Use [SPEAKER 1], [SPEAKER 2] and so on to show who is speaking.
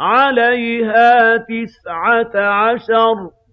[SPEAKER 1] عَلَيْهَا تِسْعَةَ عَشَرَ